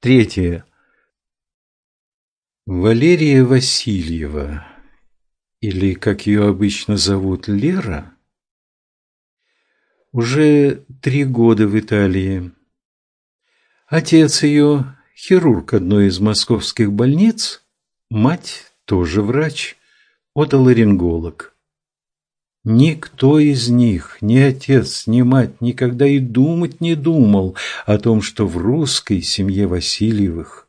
Третье. Валерия Васильева, или, как ее обычно зовут, Лера, уже три года в Италии. Отец ее – хирург одной из московских больниц, мать – тоже врач, отоларинголог. Никто из них, ни отец, ни мать, никогда и думать не думал о том, что в русской семье Васильевых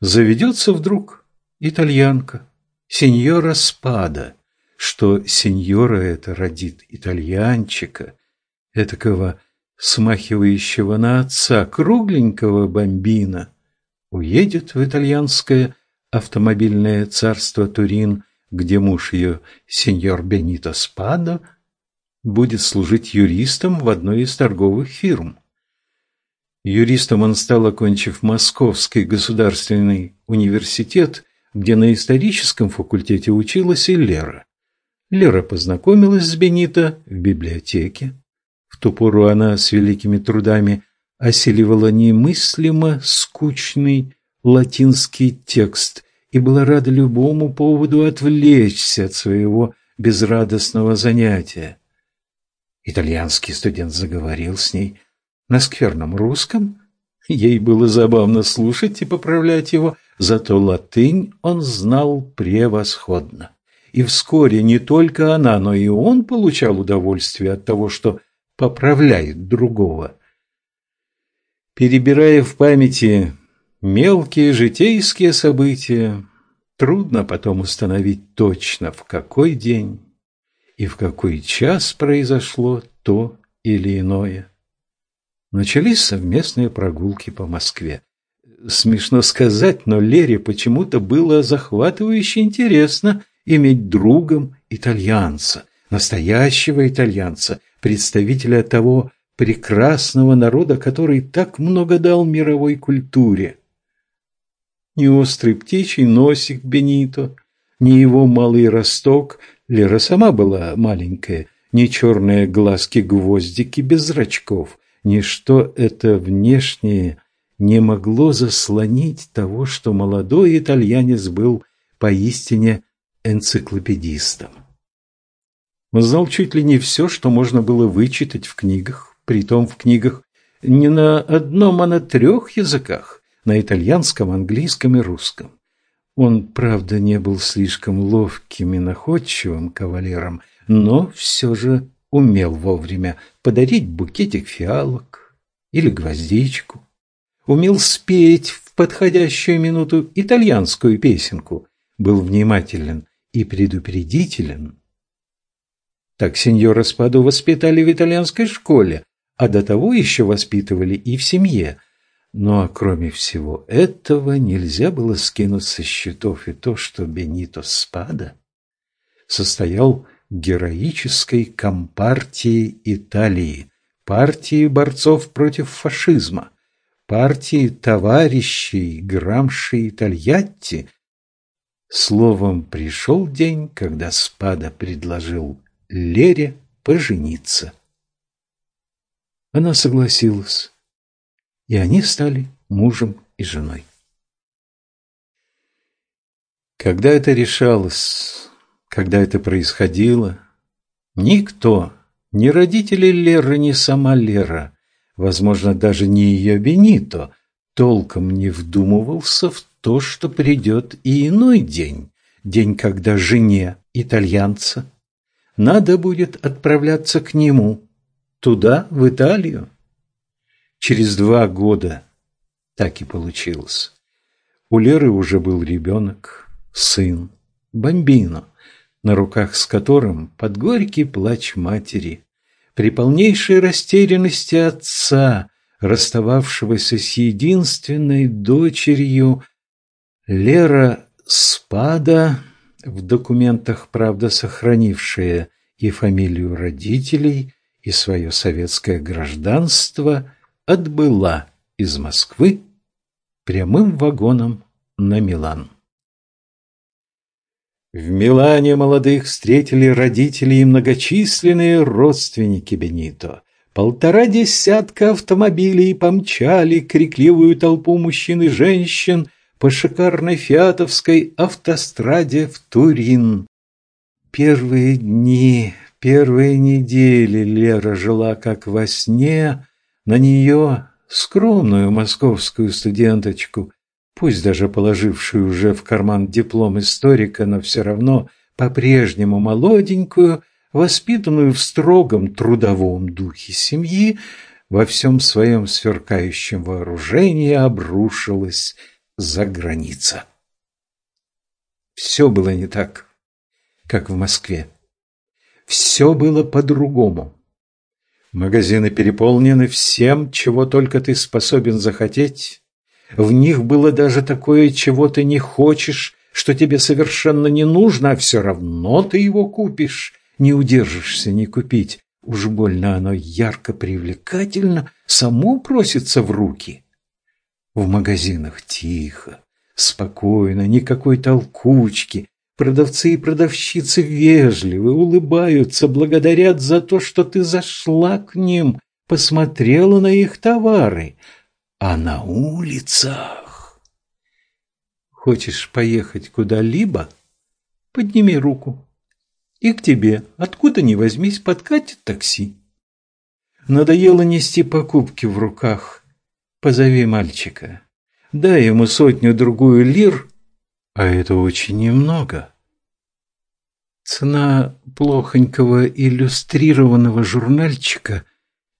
заведется вдруг итальянка, сеньора Спада, что сеньора это родит итальянчика, этакого смахивающего на отца кругленького бомбина, уедет в итальянское автомобильное царство Турин, где муж ее, сеньор Бенито Спадо, будет служить юристом в одной из торговых фирм. Юристом он стал, окончив Московский государственный университет, где на историческом факультете училась и Лера. Лера познакомилась с Бенито в библиотеке. В ту пору она с великими трудами осиливала немыслимо скучный латинский текст и была рада любому поводу отвлечься от своего безрадостного занятия. Итальянский студент заговорил с ней на скверном русском. Ей было забавно слушать и поправлять его, зато латынь он знал превосходно. И вскоре не только она, но и он получал удовольствие от того, что поправляет другого. Перебирая в памяти мелкие житейские события, трудно потом установить точно, в какой день и в какой час произошло то или иное. Начались совместные прогулки по Москве. Смешно сказать, но Лере почему-то было захватывающе интересно иметь другом итальянца, настоящего итальянца, представителя того прекрасного народа, который так много дал мировой культуре. Ни острый птичий носик Бенито, ни его малый росток, Лера сама была маленькая, ни черные глазки-гвоздики без зрачков, ничто это внешнее не могло заслонить того, что молодой итальянец был поистине энциклопедистом. Он знал чуть ли не все, что можно было вычитать в книгах, притом в книгах не на одном, а на трех языках, на итальянском, английском и русском. Он, правда, не был слишком ловким и находчивым кавалером, но все же умел вовремя подарить букетик фиалок или гвоздичку. Умел спеть в подходящую минуту итальянскую песенку, был внимателен и предупредителен. Так сеньора Спаду воспитали в итальянской школе, а до того еще воспитывали и в семье. Ну а кроме всего этого нельзя было скинуть со счетов и то, что Бенито Спада состоял героической компартии Италии, партии борцов против фашизма, партии товарищей Грамши и Тольятти, Словом, пришел день, когда Спада предложил Лере пожениться. Она согласилась, и они стали мужем и женой. Когда это решалось, когда это происходило, никто, ни родители Леры, ни сама Лера, возможно, даже не ее Бенито, толком не вдумывался в то, что придет и иной день, день, когда жене итальянца надо будет отправляться к нему, туда, в Италию. Через два года так и получилось. У Леры уже был ребенок, сын, бомбино, на руках с которым под горький плач матери, при полнейшей растерянности отца, расстававшегося с единственной дочерью, Лера Спада, в документах, правда, сохранившая и фамилию родителей, и свое советское гражданство, отбыла из Москвы прямым вагоном на Милан. В Милане молодых встретили родители и многочисленные родственники Бенито. Полтора десятка автомобилей помчали крикливую толпу мужчин и женщин по шикарной фиатовской автостраде в Турин. Первые дни, первые недели Лера жила как во сне, на нее, скромную московскую студенточку, пусть даже положившую уже в карман диплом историка, но все равно по-прежнему молоденькую, воспитанную в строгом трудовом духе семьи, во всем своем сверкающем вооружении обрушилась за граница. Все было не так, как в Москве. Все было по-другому. Магазины переполнены всем, чего только ты способен захотеть. В них было даже такое, чего ты не хочешь, что тебе совершенно не нужно, а все равно ты его купишь не удержишься не купить. Уж больно оно ярко привлекательно, само просится в руки. В магазинах тихо, спокойно, никакой толкучки. Продавцы и продавщицы вежливы, улыбаются, благодарят за то, что ты зашла к ним, посмотрела на их товары. А на улицах... Хочешь поехать куда-либо? Подними руку и к тебе, откуда ни возьмись, подкатит такси. Надоело нести покупки в руках. Позови мальчика. Дай ему сотню-другую лир, а это очень немного. Цена плохонького иллюстрированного журнальчика,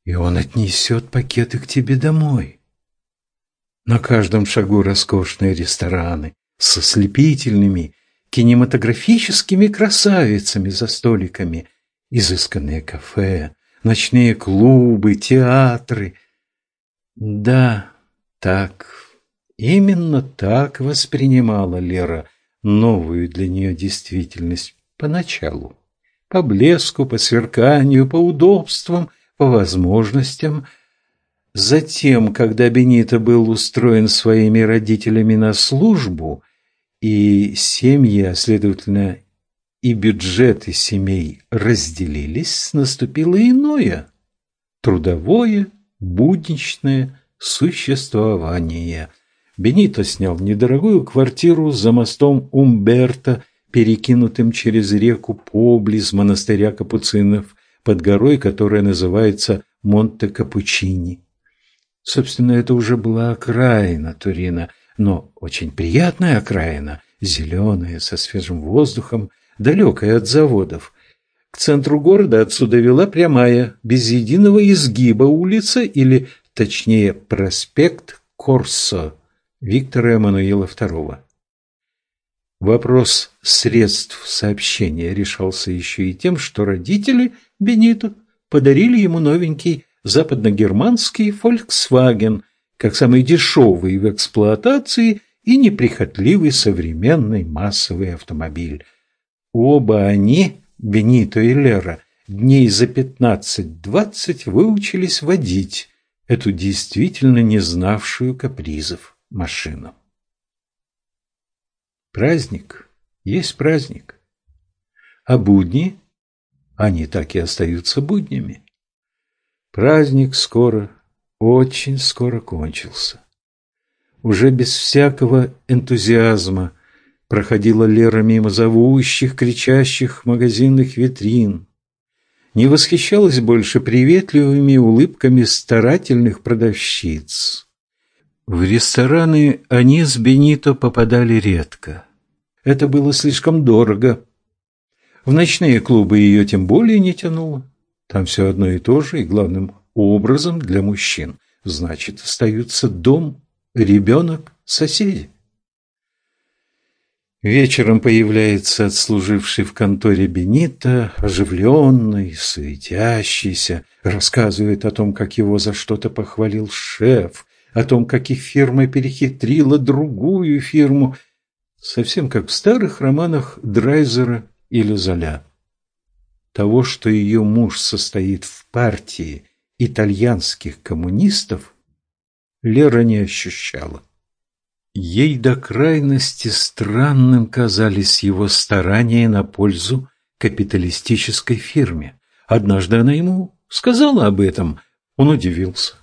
и он отнесет пакеты к тебе домой. На каждом шагу роскошные рестораны со слепительными кинематографическими красавицами за столиками, изысканные кафе, ночные клубы, театры. Да, так, именно так воспринимала Лера новую для нее действительность поначалу. По блеску, по сверканию, по удобствам, по возможностям. Затем, когда Бенито был устроен своими родителями на службу – и семьи, а следовательно и бюджеты семей разделились, наступило иное – трудовое, будничное существование. Бенито снял недорогую квартиру за мостом Умберто, перекинутым через реку поблиз монастыря капуцинов, под горой, которая называется Монте-Капучини. Собственно, это уже была окраина Турина – но очень приятная окраина, зеленая, со свежим воздухом, далекая от заводов. К центру города отсюда вела прямая, без единого изгиба улица, или, точнее, проспект Корсо Виктора Эммануила II. Вопрос средств сообщения решался еще и тем, что родители Бенито подарили ему новенький западногерманский Volkswagen как самый дешевый в эксплуатации и неприхотливый современный массовый автомобиль. Оба они, Бенито и Лера, дней за пятнадцать-двадцать выучились водить эту действительно не знавшую капризов машину. Праздник есть праздник, а будни, они так и остаются буднями. Праздник скоро очень скоро кончился. Уже без всякого энтузиазма проходила Лера мимо зовущих, кричащих магазинных витрин. Не восхищалась больше приветливыми улыбками старательных продавщиц. В рестораны они с Бенито попадали редко. Это было слишком дорого. В ночные клубы ее тем более не тянуло. Там все одно и то же, и главным образом для мужчин. Значит, остаются дом, ребенок, соседи. Вечером появляется отслуживший в конторе Бенита, оживленный, суетящийся, рассказывает о том, как его за что-то похвалил шеф, о том, как их фирма перехитрила другую фирму, совсем как в старых романах Драйзера или Золя. Того, что ее муж состоит в партии итальянских коммунистов Лера не ощущала. Ей до крайности странным казались его старания на пользу капиталистической фирме. Однажды она ему сказала об этом, он удивился.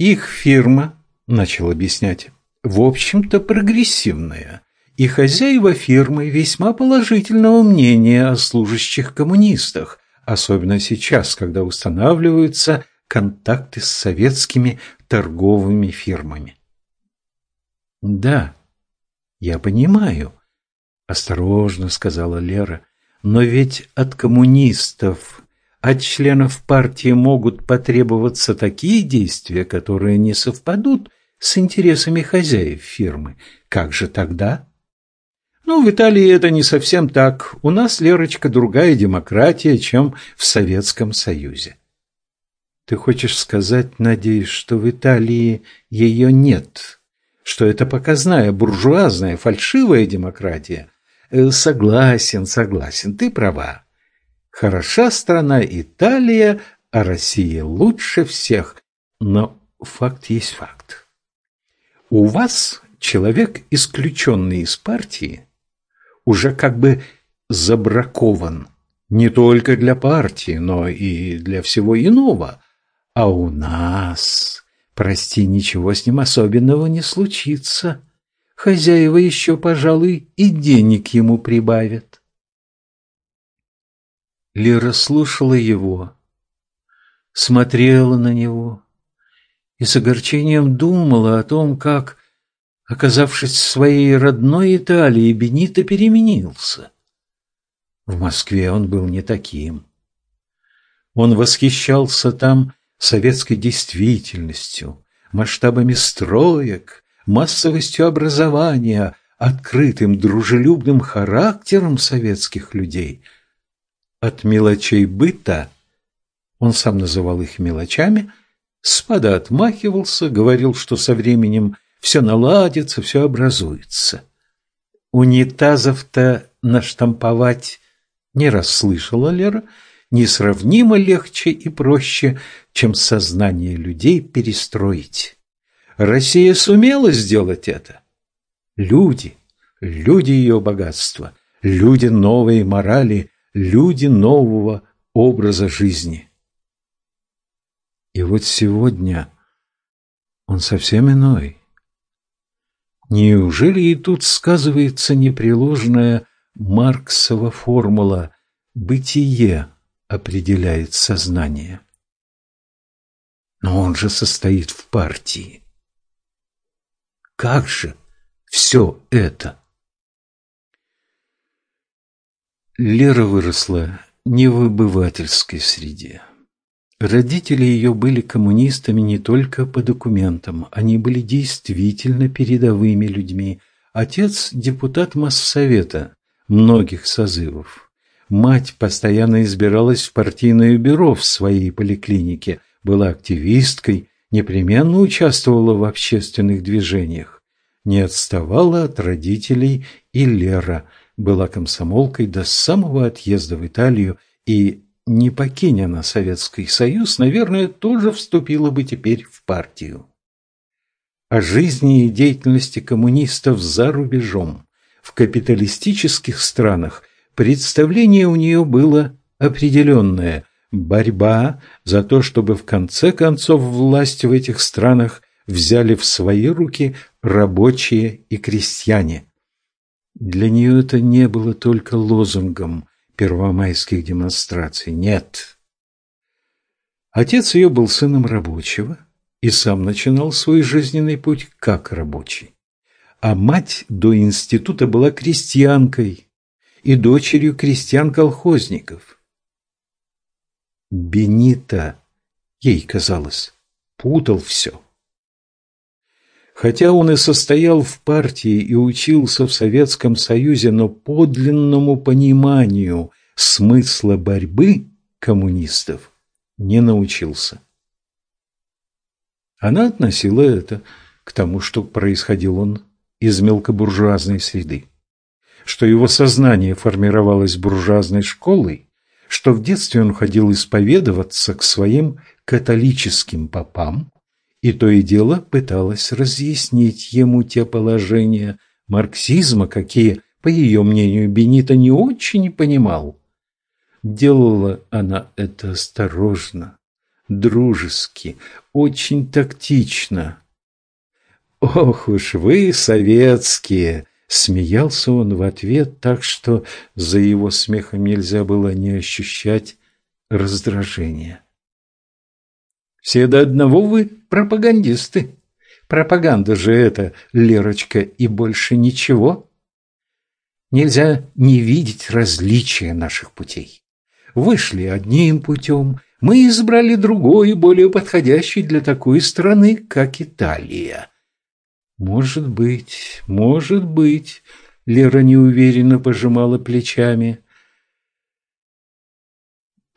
Их фирма, начал объяснять, в общем-то прогрессивная, и хозяева фирмы весьма положительного мнения о служащих коммунистах, особенно сейчас, когда устанавливаются контакты с советскими торговыми фирмами. «Да, я понимаю», – осторожно сказала Лера, – «но ведь от коммунистов, от членов партии могут потребоваться такие действия, которые не совпадут с интересами хозяев фирмы. Как же тогда?» Ну, в Италии это не совсем так. У нас, Лерочка, другая демократия, чем в Советском Союзе. Ты хочешь сказать, надеюсь, что в Италии ее нет? Что это показная, буржуазная, фальшивая демократия? Э, согласен, согласен, ты права. Хороша страна Италия, а Россия лучше всех. Но факт есть факт. У вас человек, исключенный из партии, уже как бы забракован не только для партии, но и для всего иного. А у нас, прости, ничего с ним особенного не случится. Хозяева еще, пожалуй, и денег ему прибавят. Лера слушала его, смотрела на него и с огорчением думала о том, как Оказавшись в своей родной Италии, Бенито переменился. В Москве он был не таким. Он восхищался там советской действительностью, масштабами строек, массовостью образования, открытым, дружелюбным характером советских людей. От мелочей быта, он сам называл их мелочами, спада отмахивался, говорил, что со временем – все наладится, все образуется. Унитазов-то наштамповать не расслышала Лера, несравнимо легче и проще, чем сознание людей перестроить. Россия сумела сделать это. Люди, люди ее богатства, люди новой морали, люди нового образа жизни. И вот сегодня он совсем иной. Неужели и тут сказывается непреложная Марксова формула «бытие определяет сознание»? Но он же состоит в партии. Как же все это? Лера выросла не в обывательской среде. Родители ее были коммунистами не только по документам, они были действительно передовыми людьми. Отец – депутат Моссовета многих созывов. Мать постоянно избиралась в партийное бюро в своей поликлинике, была активисткой, непременно участвовала в общественных движениях. Не отставала от родителей и Лера, была комсомолкой до самого отъезда в Италию и не покинь она Советский Союз, наверное, тоже вступила бы теперь в партию. О жизни и деятельности коммунистов за рубежом, в капиталистических странах, представление у нее было определенное – борьба за то, чтобы в конце концов власть в этих странах взяли в свои руки рабочие и крестьяне. Для нее это не было только лозунгом, первомайских демонстраций. Нет. Отец ее был сыном рабочего и сам начинал свой жизненный путь как рабочий. А мать до института была крестьянкой и дочерью крестьян-колхозников. Бенита, ей казалось, путал все. Хотя он и состоял в партии и учился в Советском Союзе, но подлинному пониманию смысла борьбы коммунистов не научился. Она относила это к тому, что происходил он из мелкобуржуазной среды, что его сознание формировалось буржуазной школой, что в детстве он ходил исповедоваться к своим католическим попам, и то и дело пыталась разъяснить ему те положения марксизма, какие, по ее мнению, Бенита не очень понимал. делала она это осторожно, дружески, очень тактично. «Ох уж вы, советские!» Смеялся он в ответ так, что за его смехом нельзя было не ощущать раздражения. «Все до одного вы пропагандисты. Пропаганда же это, Лерочка, и больше ничего. Нельзя не видеть различия наших путей. Вышли одним путем, мы избрали другой, более подходящий для такой страны, как Италия. Может быть, может быть, Лера неуверенно пожимала плечами.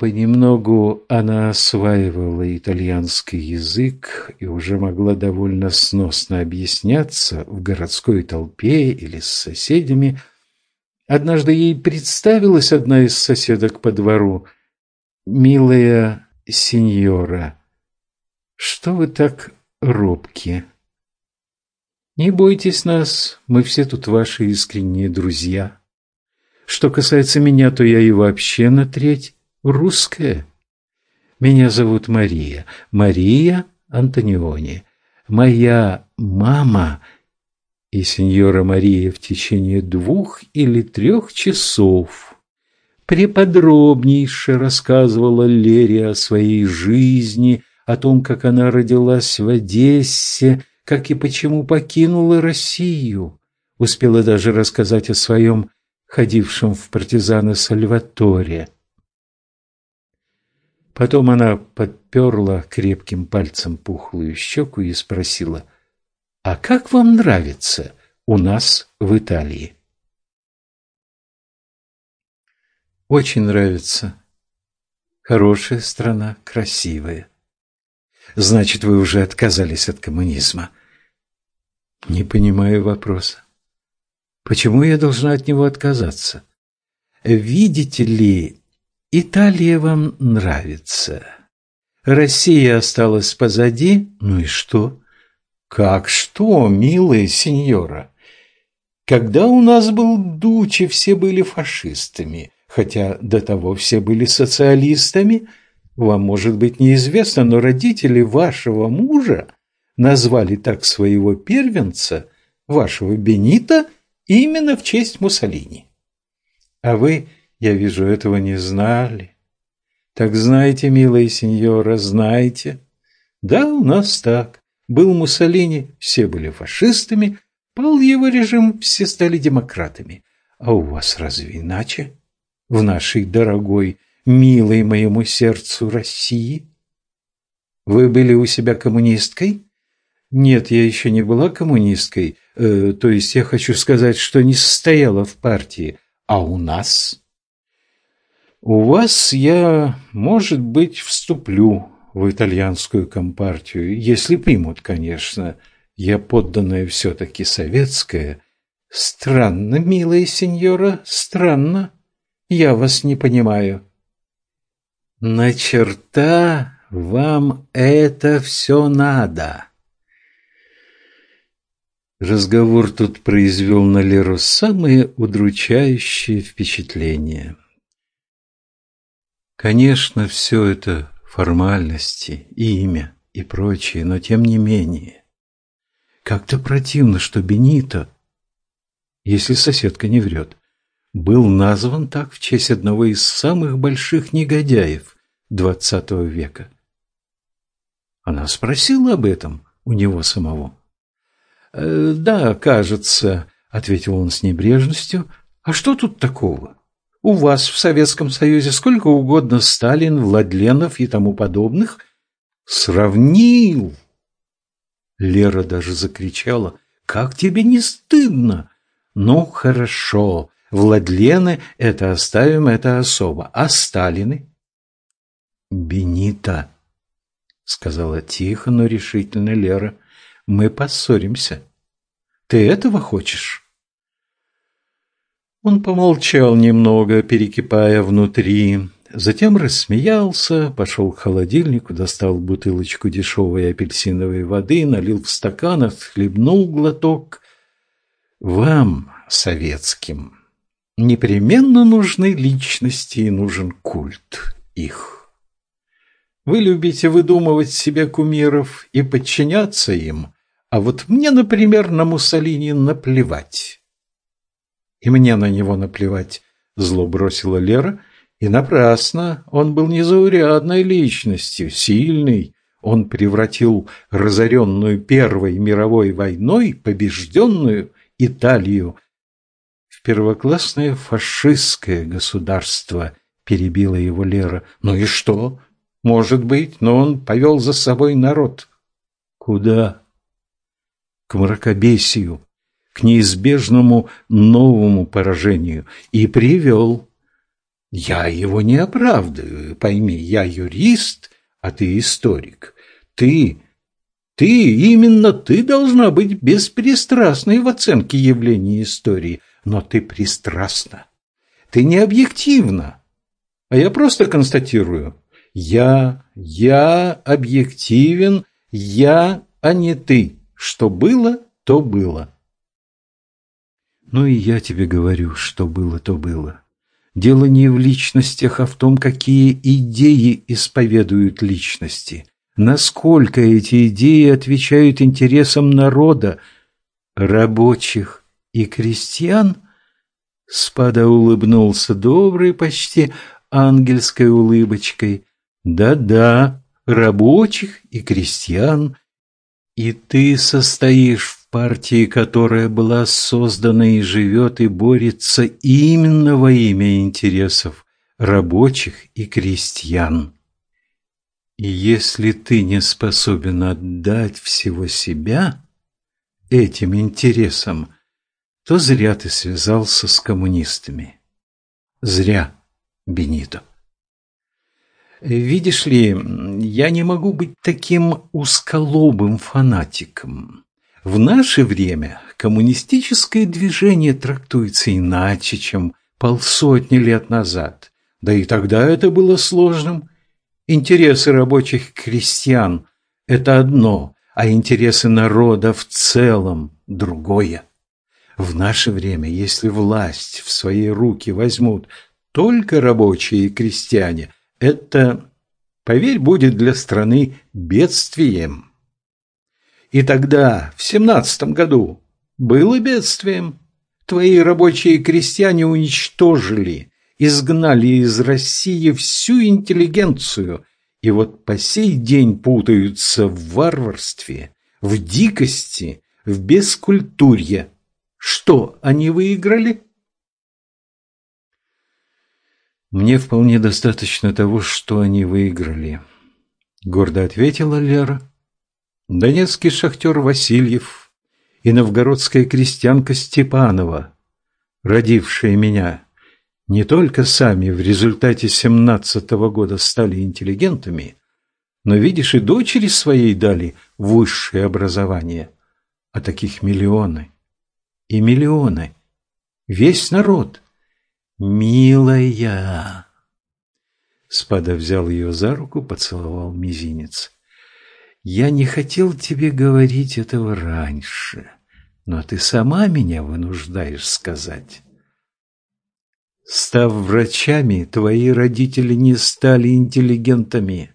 Понемногу она осваивала итальянский язык и уже могла довольно сносно объясняться в городской толпе или с соседями. Однажды ей представилась одна из соседок по двору. «Милая сеньора, что вы так робки?» Не бойтесь нас, мы все тут ваши искренние друзья. Что касается меня, то я и вообще на треть русская. Меня зовут Мария, Мария Антониони. Моя мама и сеньора Мария в течение двух или трех часов преподробнейше рассказывала Лере о своей жизни, о том, как она родилась в Одессе, как и почему покинула Россию. Успела даже рассказать о своем ходившем в партизаны Сальваторе. Потом она подперла крепким пальцем пухлую щеку и спросила, «А как вам нравится у нас в Италии?» «Очень нравится. Хорошая страна, красивая. Значит, вы уже отказались от коммунизма. Не понимаю вопроса. Почему я должна от него отказаться? Видите ли, Италия вам нравится. Россия осталась позади, ну и что? Как что, милая сеньора? Когда у нас был Дучи, все были фашистами, хотя до того все были социалистами – вам, может быть, неизвестно, но родители вашего мужа назвали так своего первенца, вашего Бенита, именно в честь Муссолини. А вы, я вижу, этого не знали. Так знаете, милая сеньора, знаете. Да, у нас так. Был Муссолини, все были фашистами, пал его режим, все стали демократами. А у вас разве иначе? В нашей дорогой милой моему сердцу России? Вы были у себя коммунисткой? Нет, я еще не была коммунисткой. Э, то есть я хочу сказать, что не состояла в партии. А у нас? У вас я, может быть, вступлю в итальянскую компартию, если примут, конечно. Я подданная все-таки советская. Странно, милая сеньора, странно. Я вас не понимаю. На черта вам это все надо? Разговор тут произвел на Леру самые удручающие впечатления. Конечно, все это формальности, имя и прочее, но тем не менее. Как-то противно, что Бенита, если соседка не врет, был назван так в честь одного из самых больших негодяев, XX века. Она спросила об этом у него самого. «Э, «Да, кажется», — ответил он с небрежностью. «А что тут такого? У вас в Советском Союзе сколько угодно Сталин, Владленов и тому подобных. Сравнил!» Лера даже закричала. «Как тебе не стыдно?» «Ну, хорошо, Владлены — это оставим, это особо. А Сталины?» «Бенита», — сказала тихо, но решительно Лера, — «мы поссоримся. Ты этого хочешь?» Он помолчал немного, перекипая внутри, затем рассмеялся, пошел к холодильнику, достал бутылочку дешевой апельсиновой воды, налил в стакан, отхлебнул глоток. «Вам, советским, Непременно нужны личности и нужен культ их. Вы любите выдумывать себе кумиров и подчиняться им, а вот мне, например, на Муссолини наплевать. И мне на него наплевать, зло бросила Лера, и напрасно. Он был незаурядной личностью, сильный. Он превратил разоренную Первой мировой войной побежденную Италию в первоклассное фашистское государство, перебила его Лера. Ну и что? Может быть, но он повел за собой народ. Куда? К мракобесию, к неизбежному новому поражению. И привел. Я его не оправдываю, пойми, я юрист, а ты историк. Ты, ты, именно ты должна быть беспристрастной в оценке явлений истории, но ты пристрастна. Ты не объективна. А я просто констатирую. Я, я объективен, я, а не ты. Что было, то было. Ну и я тебе говорю, что было, то было. Дело не в личностях, а в том, какие идеи исповедуют личности. Насколько эти идеи отвечают интересам народа, рабочих и крестьян? Спада улыбнулся доброй, почти ангельской улыбочкой. Да-да, рабочих и крестьян. И ты состоишь в партии, которая была создана и живет и борется именно во имя интересов рабочих и крестьян. И если ты не способен отдать всего себя этим интересам, то зря ты связался с коммунистами. Зря, Бенито. Видишь ли, я не могу быть таким узколобым фанатиком. В наше время коммунистическое движение трактуется иначе, чем полсотни лет назад. Да и тогда это было сложным. Интересы рабочих крестьян – это одно, а интересы народа в целом – другое. В наше время, если власть в свои руки возьмут только рабочие и крестьяне – это, поверь, будет для страны бедствием. И тогда, в семнадцатом году, было бедствием. Твои рабочие крестьяне уничтожили, изгнали из России всю интеллигенцию, и вот по сей день путаются в варварстве, в дикости, в бескультурье. Что они выиграли? Мне вполне достаточно того, что они выиграли. Гордо ответила Лера. Донецкий шахтер Васильев и новгородская крестьянка Степанова, родившие меня, не только сами в результате семнадцатого года стали интеллигентами, но, видишь, и дочери своей дали высшее образование. А таких миллионы. И миллионы. Весь народ. «Милая!» Спада взял ее за руку, поцеловал мизинец. «Я не хотел тебе говорить этого раньше, но ты сама меня вынуждаешь сказать». Став врачами, твои родители не стали интеллигентами.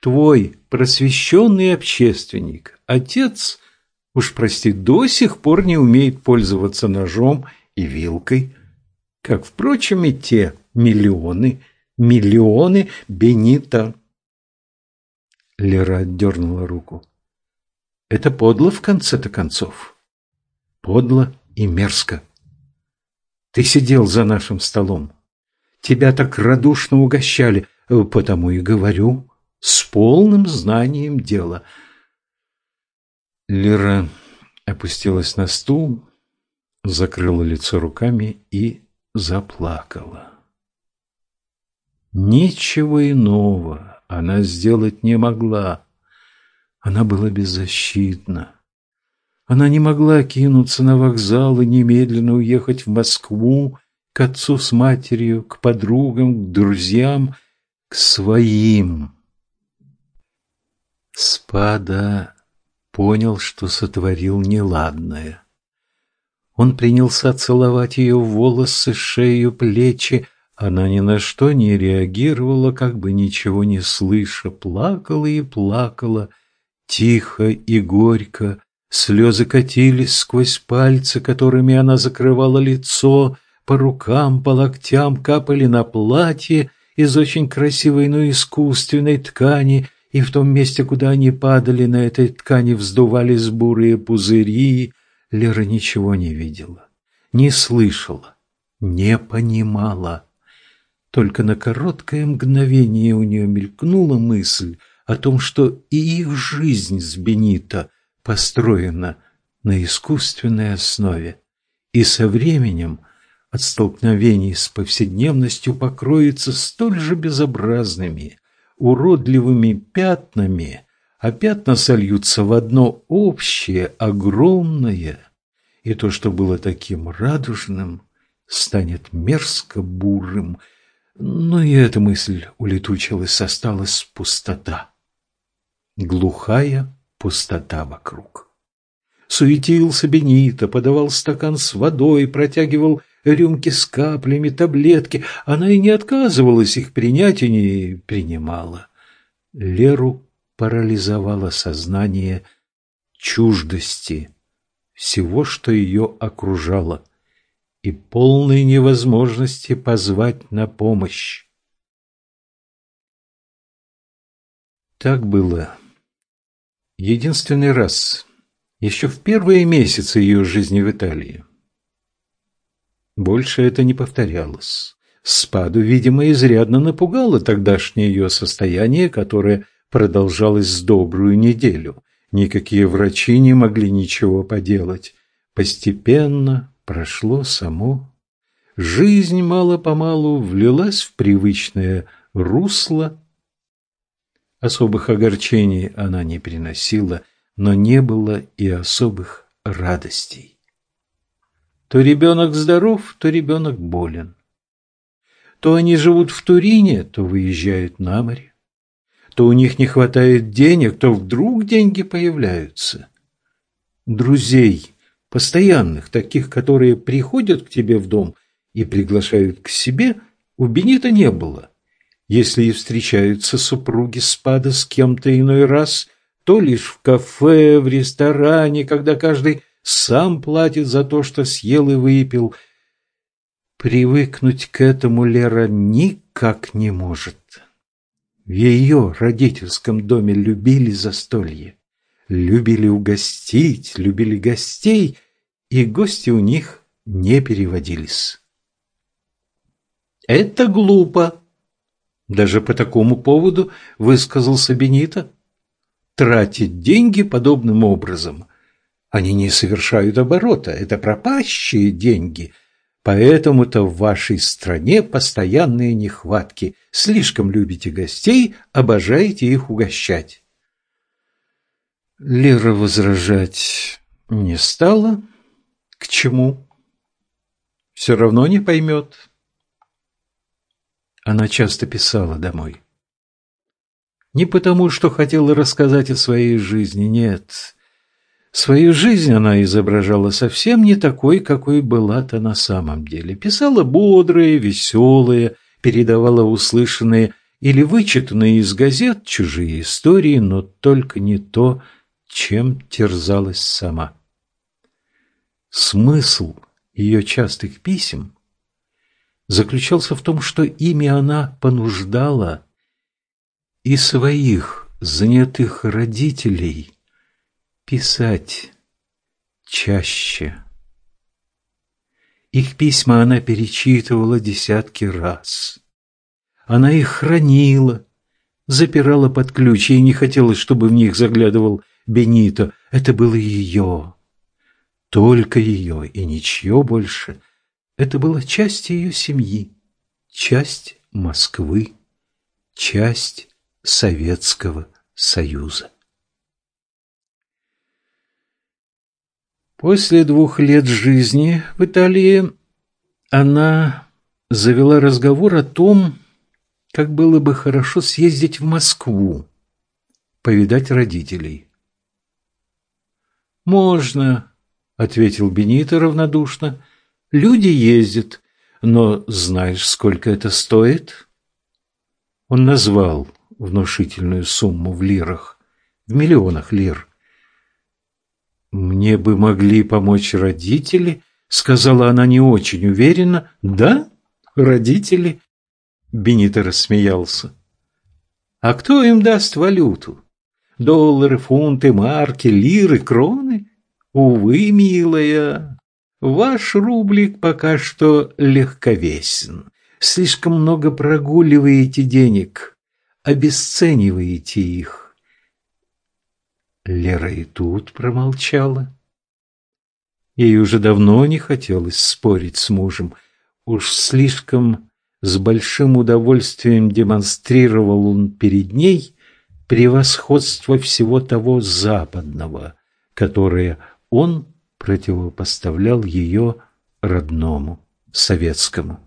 Твой просвещенный общественник, отец, уж прости, до сих пор не умеет пользоваться ножом и вилкой, как, впрочем, и те миллионы, миллионы Бенита. Лера отдернула руку. Это подло в конце-то концов. Подло и мерзко. Ты сидел за нашим столом. Тебя так радушно угощали, потому и говорю, с полным знанием дела. Лера опустилась на стул, закрыла лицо руками и заплакала. Ничего иного она сделать не могла. Она была беззащитна. Она не могла кинуться на вокзал и немедленно уехать в Москву к отцу с матерью, к подругам, к друзьям, к своим. Спада понял, что сотворил неладное. Он принялся целовать ее волосы, шею, плечи. Она ни на что не реагировала, как бы ничего не слыша, плакала и плакала, тихо и горько. Слезы катились сквозь пальцы, которыми она закрывала лицо, по рукам, по локтям капали на платье из очень красивой, но искусственной ткани, и в том месте, куда они падали, на этой ткани вздувались бурые пузыри. Лера ничего не видела, не слышала, не понимала. Только на короткое мгновение у нее мелькнула мысль о том, что и их жизнь с Бенито построена на искусственной основе, и со временем от столкновений с повседневностью покроется столь же безобразными, уродливыми пятнами, а пятна сольются в одно общее, огромное, и то, что было таким радужным, станет мерзко бурым. Но и эта мысль улетучилась, осталась пустота. Глухая пустота вокруг. Суетился Бенито, подавал стакан с водой, протягивал рюмки с каплями, таблетки. Она и не отказывалась их принять, и не принимала. Леру парализовало сознание чуждости всего, что ее окружало, и полной невозможности позвать на помощь. Так было единственный раз, еще в первые месяцы ее жизни в Италии. Больше это не повторялось. Спаду, видимо, изрядно напугало тогдашнее ее состояние, которое продолжалось с добрую неделю. Никакие врачи не могли ничего поделать. Постепенно прошло само. Жизнь мало-помалу влилась в привычное русло. Особых огорчений она не приносила, но не было и особых радостей. То ребенок здоров, то ребенок болен. То они живут в Турине, то выезжают на море. То у них не хватает денег, то вдруг деньги появляются. Друзей, постоянных, таких, которые приходят к тебе в дом и приглашают к себе, у Бенита не было. Если и встречаются супруги спада с кем-то иной раз, то лишь в кафе, в ресторане, когда каждый сам платит за то, что съел и выпил. Привыкнуть к этому Лера никак не может. В ее родительском доме любили застолье, любили угостить, любили гостей, и гости у них не переводились. «Это глупо!» Даже по такому поводу высказался Бенита. «Тратить деньги подобным образом они не совершают оборота, это пропащие деньги. Поэтому-то в вашей стране постоянные нехватки. Слишком любите гостей, обожаете их угощать. Лера возражать не стала. К чему? Все равно не поймет. Она часто писала домой. Не потому, что хотела рассказать о своей жизни, нет. Свою жизнь она изображала совсем не такой, какой была-то на самом деле. Писала бодрые, веселые, передавала услышанные или вычитанные из газет чужие истории, но только не то, чем терзалась сама. Смысл ее частых писем заключался в том, что ими она понуждала и своих занятых родителей – писать чаще. Их письма она перечитывала десятки раз. Она их хранила, запирала под ключ, и не хотелось, чтобы в них заглядывал Бенито. Это было ее, только ее и ничье больше. Это была часть ее семьи, часть Москвы, часть Советского Союза. После двух лет жизни в Италии она завела разговор о том, как было бы хорошо съездить в Москву, повидать родителей. «Можно», — ответил Бенито равнодушно. Люди ездят, но знаешь, сколько это стоит? Он назвал внушительную сумму в лирах, в миллионах лир. «Мне бы могли помочь родители», — сказала она не очень уверенно. «Да, родители?» Бенито рассмеялся. «А кто им даст валюту? Доллары, фунты, марки, лиры, кроны? Увы, милая, ваш рублик пока что легковесен. Слишком много прогуливаете денег, обесцениваете их. Лера и тут промолчала. Ей уже давно не хотелось спорить с мужем. Уж слишком с большим удовольствием демонстрировал он перед ней превосходство всего того западного, которое он противопоставлял ее родному, советскому.